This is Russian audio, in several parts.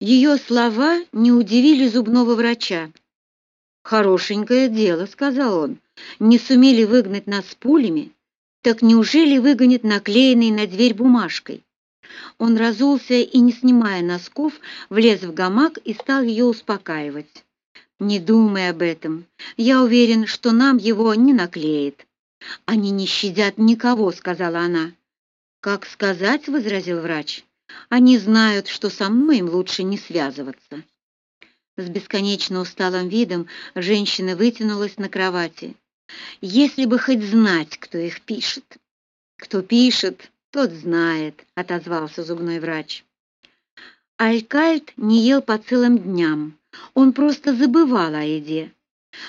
Ее слова не удивили зубного врача. «Хорошенькое дело», — сказал он. «Не сумели выгнать нас пулями, так неужели выгонят наклеенной на дверь бумажкой?» Он разулся и, не снимая носков, влез в гамак и стал ее успокаивать. «Не думай об этом. Я уверен, что нам его не наклеит». «Они не щадят никого», — сказала она. «Как сказать?» — возразил врач. «Они знают, что со мной им лучше не связываться». С бесконечно усталым видом женщина вытянулась на кровати. «Если бы хоть знать, кто их пишет». «Кто пишет, тот знает», — отозвался зубной врач. Алькальт не ел по целым дням. Он просто забывал о еде.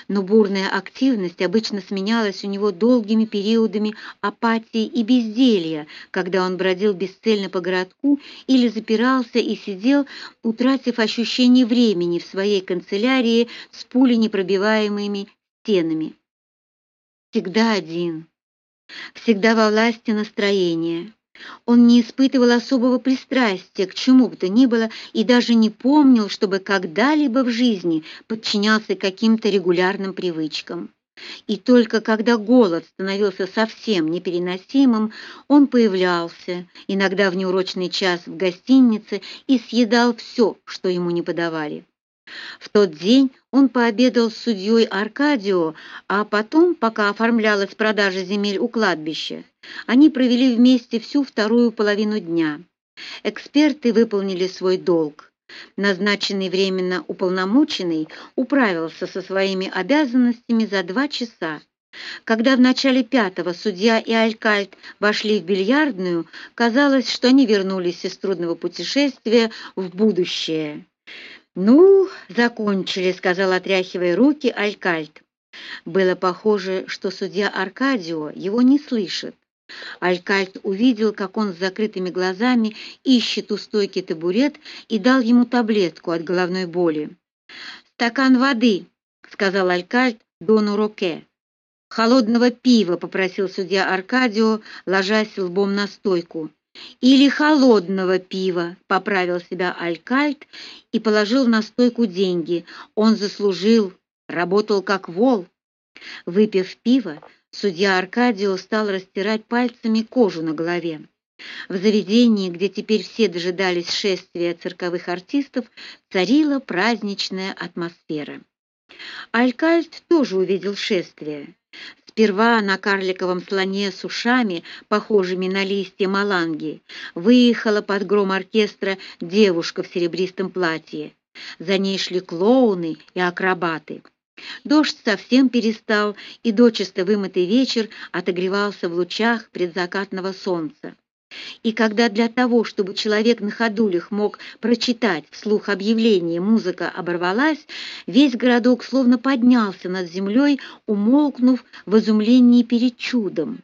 Но бурная активность обычно сменялась у него долгими периодами апатии и безделья, когда он бродил бесцельно по городку или запирался и сидел, утратив ощущение времени в своей канцелярии с пуленепробиваемыми стенами. Всегда один, всегда во власти настроения. Он не испытывал особого пристрастия к чему бы то ни было и даже не помнил, чтобы когда-либо в жизни подчинялся каким-то регулярным привычкам. И только когда голод становился совсем непереносимым, он появлялся, иногда в неурочный час в гостинице, и съедал все, что ему не подавали. В тот день он пообедал с судьей Аркадио, а потом, пока оформлялась продажа земель у кладбища, они провели вместе всю вторую половину дня. Эксперты выполнили свой долг. Назначенный временно уполномоченный управился со своими обязанностями за два часа. Когда в начале пятого судья и Алькальт вошли в бильярдную, казалось, что они вернулись из трудного путешествия в будущее. «Ну, закончили», — сказал, отряхивая руки, Алькальт. Было похоже, что судья Аркадио его не слышит. Алькальт увидел, как он с закрытыми глазами ищет у стойки табурет и дал ему таблетку от головной боли. «Стакан воды», — сказал Алькальт Дону Роке. «Холодного пива», — попросил судья Аркадио, ложась лбом на стойку. «Или холодного пива», — поправил себя Алькальт и положил на стойку деньги. Он заслужил, работал как вол. Выпив пиво, судья Аркадио стал растирать пальцами кожу на голове. В заведении, где теперь все дожидались шествия цирковых артистов, царила праздничная атмосфера. Алькальт тоже увидел шествие. Сперва на карликовом слоне с ушами, похожими на листья маланги, выехала под гром оркестра девушка в серебристом платье. За ней шли клоуны и акробаты. Дождь совсем перестал, и дочисто вымытый вечер отогревался в лучах предзакатного солнца. И когда для того, чтобы человек на ходулях мог прочитать вслух объявление, музыка оборвалась, весь городок словно поднялся над землей, умолкнув в изумлении перед чудом.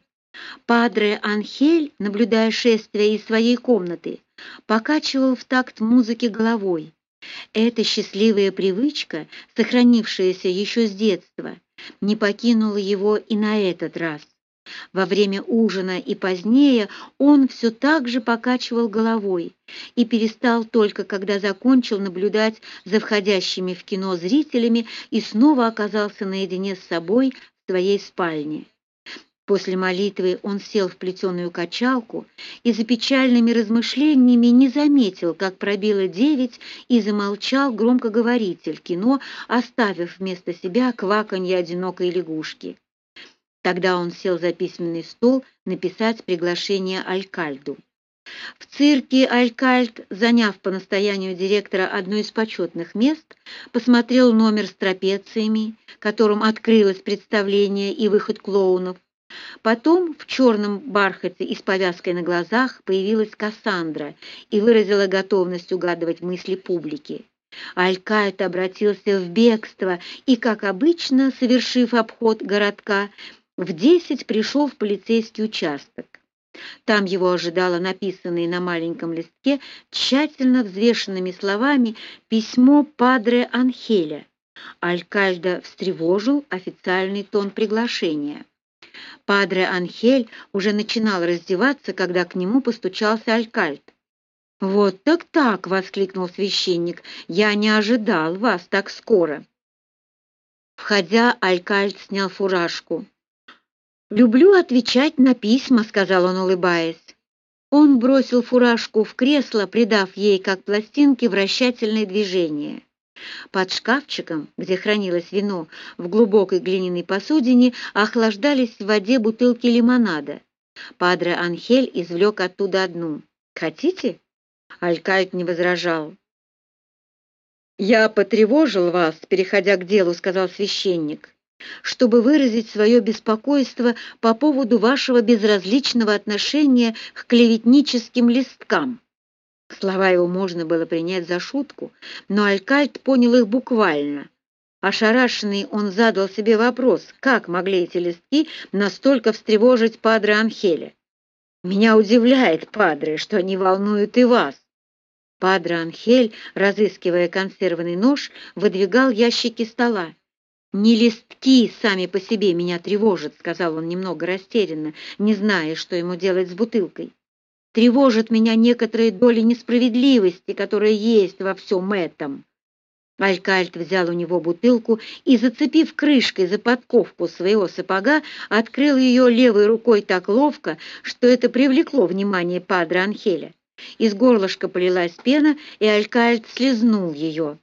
Падре Анхель, наблюдая шествие из своей комнаты, покачивал в такт музыки головой. Эта счастливая привычка, сохранившаяся еще с детства, не покинула его и на этот раз. Во время ужина и позднее он все так же покачивал головой и перестал только, когда закончил наблюдать за входящими в кино зрителями и снова оказался наедине с собой в своей спальне. После молитвы он сел в плетеную качалку и за печальными размышлениями не заметил, как пробило девять, и замолчал громкоговоритель кино, оставив вместо себя кваканье одинокой лягушки. Тогда он сел за письменный стол написать приглашение Алькальду. В цирке Алькальд, заняв по настоянию директора одно из почетных мест, посмотрел номер с трапециями, которым открылось представление и выход клоунов. Потом в черном бархате и с повязкой на глазах появилась Кассандра и выразила готовность угадывать мысли публики. Алькальд обратился в бегство и, как обычно, совершив обход городка, в десять пришел в полицейский участок. Там его ожидало написанное на маленьком листке тщательно взвешенными словами письмо Падре Анхеля. Алькальда встревожил официальный тон приглашения. Падре Анхель уже начинал раздеваться, когда к нему постучался Алькальд. «Вот так-так!» — воскликнул священник. «Я не ожидал вас так скоро!» Входя, Алькальд снял фуражку. «Люблю отвечать на письма», — сказал он, улыбаясь. Он бросил фуражку в кресло, придав ей, как пластинке, вращательное движение. Под шкафчиком, где хранилось вино, в глубокой глиняной посудине охлаждались в воде бутылки лимонада. Падре Анхель извлек оттуда одну. «Хотите?» Алькальд не возражал. «Я потревожил вас, переходя к делу», — сказал священник, «чтобы выразить свое беспокойство по поводу вашего безразличного отношения к клеветническим листкам». Слова его можно было принять за шутку, но Алькальд понял их буквально. Ошарашенный он задал себе вопрос, как могли эти листки настолько встревожить Падре Анхеля. «Меня удивляет, Падре, что они волнуют и вас». Падре Анхель, разыскивая консервный нож, выдвигал ящики стола. «Не листки сами по себе меня тревожат», — сказал он немного растерянно, не зная, что ему делать с бутылкой. «Тревожат меня некоторые доли несправедливости, которые есть во всем этом». Алькальт взял у него бутылку и, зацепив крышкой за подковку своего сапога, открыл ее левой рукой так ловко, что это привлекло внимание падре Анхеля. Из горлышка полилась пена, и Алькальд слезнул ее.